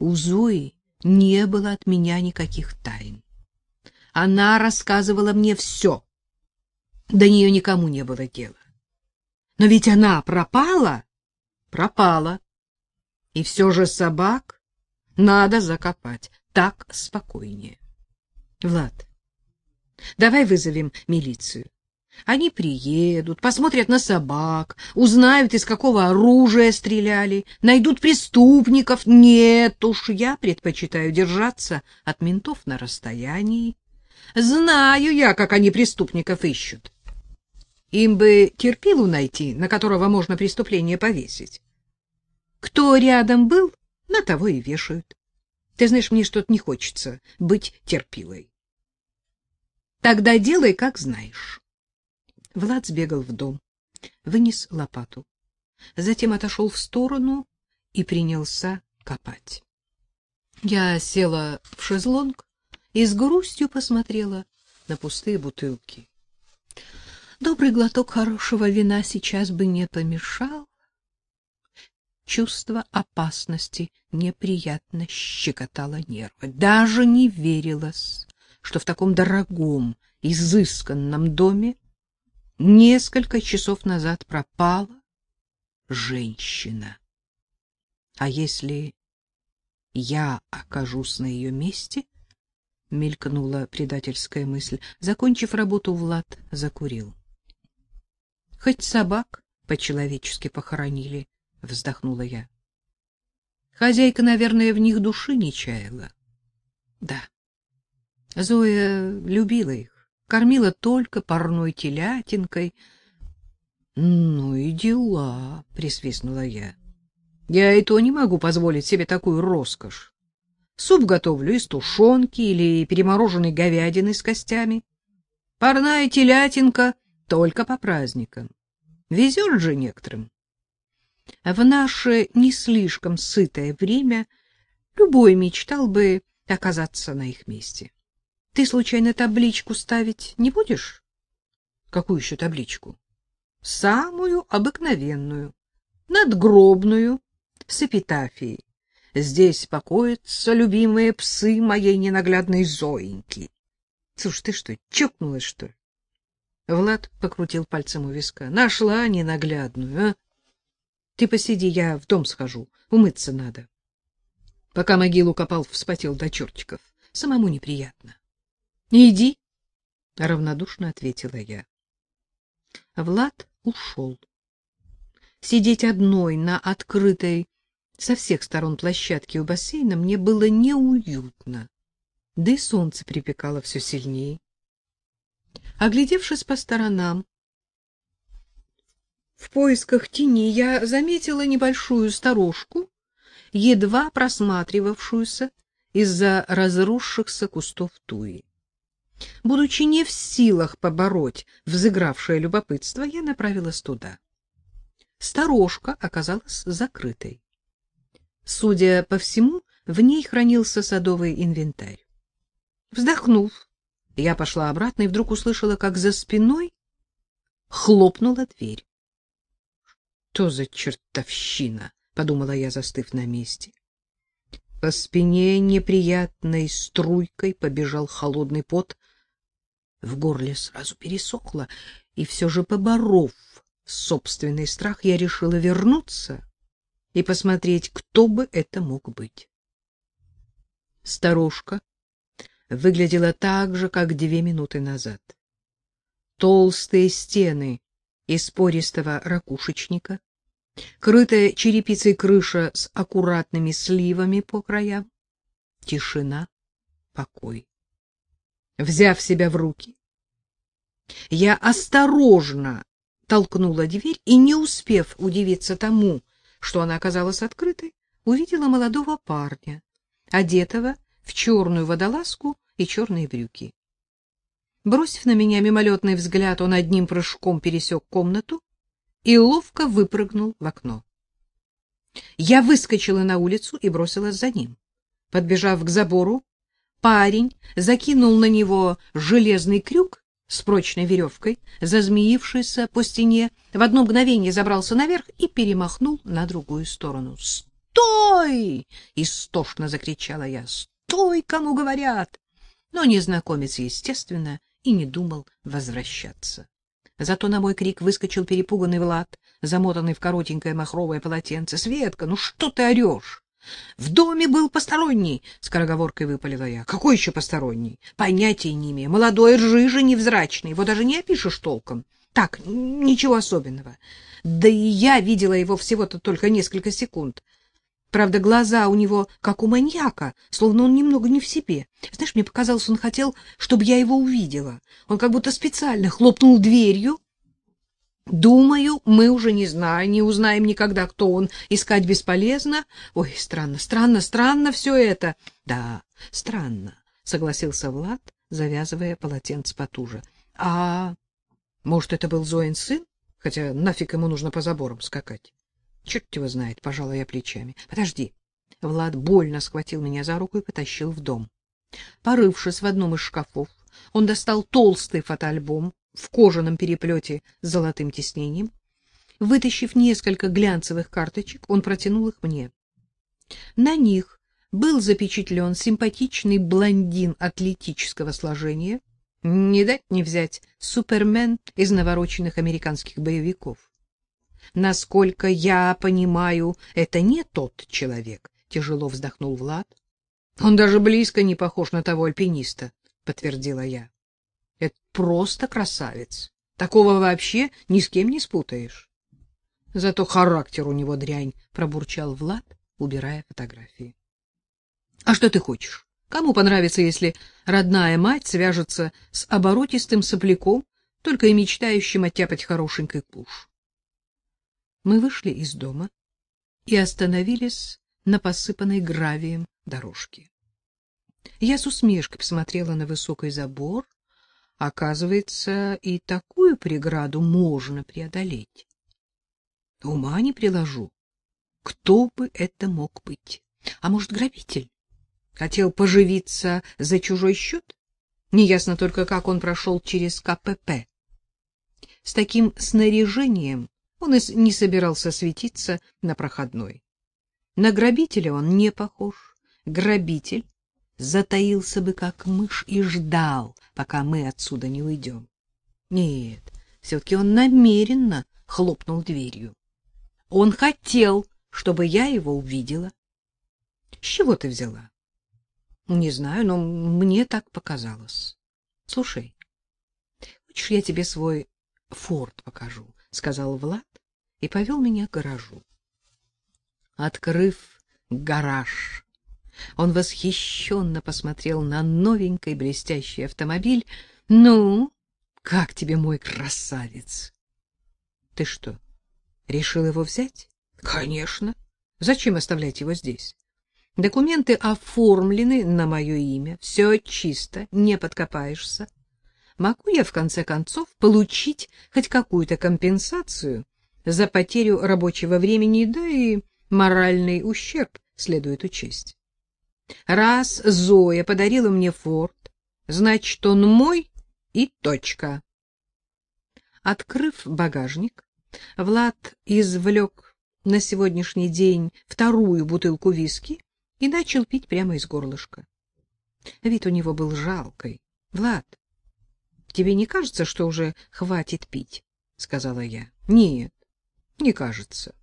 У Зои не было от меня никаких тайн. Она рассказывала мне все. До нее никому не было дела. Но ведь она пропала? Пропала. И все же собак надо закопать. Так спокойнее. Влад, давай вызовем милицию. Они приедут, посмотрят на собак, узнают, из какого оружия стреляли, найдут преступников. Нет уж, я предпочитаю держаться от ментов на расстоянии. Знаю я, как они преступников ищут. Им бы терпилу найти, на которого можно преступление повесить. Кто рядом был, на того и вешают. Ты знаешь, мне что-то не хочется быть терпилой. Тогда делай, как знаешь. Влад сбегал в дом, вынес лопату, затем отошел в сторону и принялся копать. Я села в шезлонг и с грустью посмотрела на пустые бутылки. Добрый глоток хорошего вина сейчас бы не помешал. Чувство опасности неприятно щекотало нервы. Даже не верилось, что в таком дорогом, изысканном доме несколько часов назад пропала женщина. А если я окажусь на ее месте, мелькнула предательская мысль. Закончив работу, Влад закурил. Хоть собак по-человечески похоронили, вздохнула я. Хозяйка, наверное, в них души не чаяла. Да. Зоя любила их, кормила только парной телятинкой. Ну и дела, присвистнула я. Я и то не могу позволить себе такую роскошь. Суп готовлю из тушенки или перемороженной говядины с костями. Парная телятинка только по праздникам. Везет же некоторым. В наше не слишком сытое время любой мечтал бы оказаться на их месте. Ты случайно табличку ставить не будешь? Какую еще табличку? Самую обыкновенную, надгробную, с эпитафией. Здесь покоятся любимые псы моей ненаглядной Зоеньки. Слушай, ты что, чокнулась, что ли? Влад покрутил пальцем у виска. Нашла ненаглядную, а? Ты посиди, я в дом схожу, умыться надо. Пока могилу копал, вспотел до чертиков. Самому неприятно. — Иди, — равнодушно ответила я. Влад ушел. Сидеть одной на открытой со всех сторон площадке у бассейна мне было неуютно, да и солнце припекало все сильнее. Оглядевшись по сторонам, в поисках тени я заметила небольшую сторожку, едва просматривавшуюся из-за разросшихся кустов туи. Будучи не в силах побороть взыгравшее любопытство, я направилась туда. Сторожка оказалась закрытой. Судя по всему, в ней хранился садовый инвентарь. Вздохнув, я пошла обратно и вдруг услышала, как за спиной хлопнула дверь. Что за чертовщина, подумала я, застыв на месте. По спине неприятной струйкой побежал холодный пот, в горле сразу пересохло, и все же поборов собственный страх, я решила вернуться и посмотреть, кто бы это мог быть. Старушка выглядела так же, как две минуты назад. Толстые стены из пористого ракушечника, крытая черепицей крыша с аккуратными сливами по краям, тишина, покой. Взяв себя в руки, я осторожно толкнула дверь и, не успев удивиться тому, что она оказалась открытой, увидела молодого парня, одетого в черную водолазку и черные брюки. Бросив на меня мимолетный взгляд, он одним прыжком пересек комнату и ловко выпрыгнул в окно. Я выскочила на улицу и бросилась за ним. Подбежав к забору, парень закинул на него железный крюк с прочной веревкой, зазмеившийся по стене, в одно мгновение забрался наверх и перемахнул на другую сторону. Стой! истошно закричала я. Стой, кому говорят. Но незнакомец, естественно, и не думал возвращаться. Зато на мой крик выскочил перепуганный Влад, замотанный в коротенькое махровое полотенце. Светка, ну что ты орешь? В доме был посторонний, скороговоркой выпалила я. Какой еще посторонний? Понятия не имею. Молодой, рыжий, невзрачный. Его даже не опишешь толком. Так, ничего особенного. Да и я видела его всего-то только несколько секунд. Правда, глаза у него как у маньяка, словно он немного не в себе. Знаешь, мне показалось, он хотел, чтобы я его увидела. Он как будто специально хлопнул дверью. Думаю, мы уже не знаем, не узнаем никогда, кто он. Искать бесполезно. Ой, странно, странно, странно все это. Да, странно, согласился Влад, завязывая полотенце потуже. А может, это был Зоин сын? Хотя нафиг ему нужно по заборам скакать. Черт его знает, пожала я плечами. Подожди. Влад больно схватил меня за руку и потащил в дом. Порывшись в одном из шкафов, он достал толстый фотоальбом в кожаном переплете с золотым тиснением. Вытащив несколько глянцевых карточек, он протянул их мне. На них был запечатлен симпатичный блондин атлетического сложения, не дать не взять супермен из навороченных американских боевиков. Насколько я понимаю, это не тот человек, тяжело вздохнул Влад. Он даже близко не похож на того альпиниста, подтвердила я. Это просто красавец. Такого вообще ни с кем не спутаешь. Зато характер у него дрянь, пробурчал Влад, убирая фотографии. А что ты хочешь? Кому понравится, если родная мать свяжется с оборотистым сопляком, только и мечтающим оттяпать хорошенький куш? Мы вышли из дома и остановились на посыпанной гравием дорожке. Я с усмешкой посмотрела на высокий забор. Оказывается, и такую преграду можно преодолеть. Ума не приложу. Кто бы это мог быть? А может, грабитель? Хотел поживиться за чужой счет? Неясно только, как он прошел через КПП. С таким снаряжением он и не собирался светиться на проходной. На грабителя он не похож. Грабитель затаился бы, как мышь, и ждал, пока мы отсюда не уйдем. Нет, все-таки он намеренно хлопнул дверью. Он хотел, чтобы я его увидела. С чего ты взяла? Не знаю, но мне так показалось. Слушай, хочешь, я тебе свой форт покажу? — сказал Влад и повел меня к гаражу. Открыв гараж, он восхищенно посмотрел на новенький блестящий автомобиль. — Ну, как тебе мой красавец? — Ты что, решил его взять? — Конечно. Зачем оставлять его здесь? Документы оформлены на мое имя, все чисто, не подкопаешься. Могу я, в конце концов, получить хоть какую-то компенсацию за потерю рабочего времени, да и моральный ущерб следует учесть. Раз Зоя подарила мне форт, значит, он мой и точка. Открыв багажник, Влад извлек на сегодняшний день вторую бутылку виски и начал пить прямо из горлышка. Вид у него был жалкий. — Влад, тебе не кажется, что уже хватит пить? — сказала я. — Нет, не кажется.